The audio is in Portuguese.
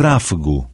tráfego.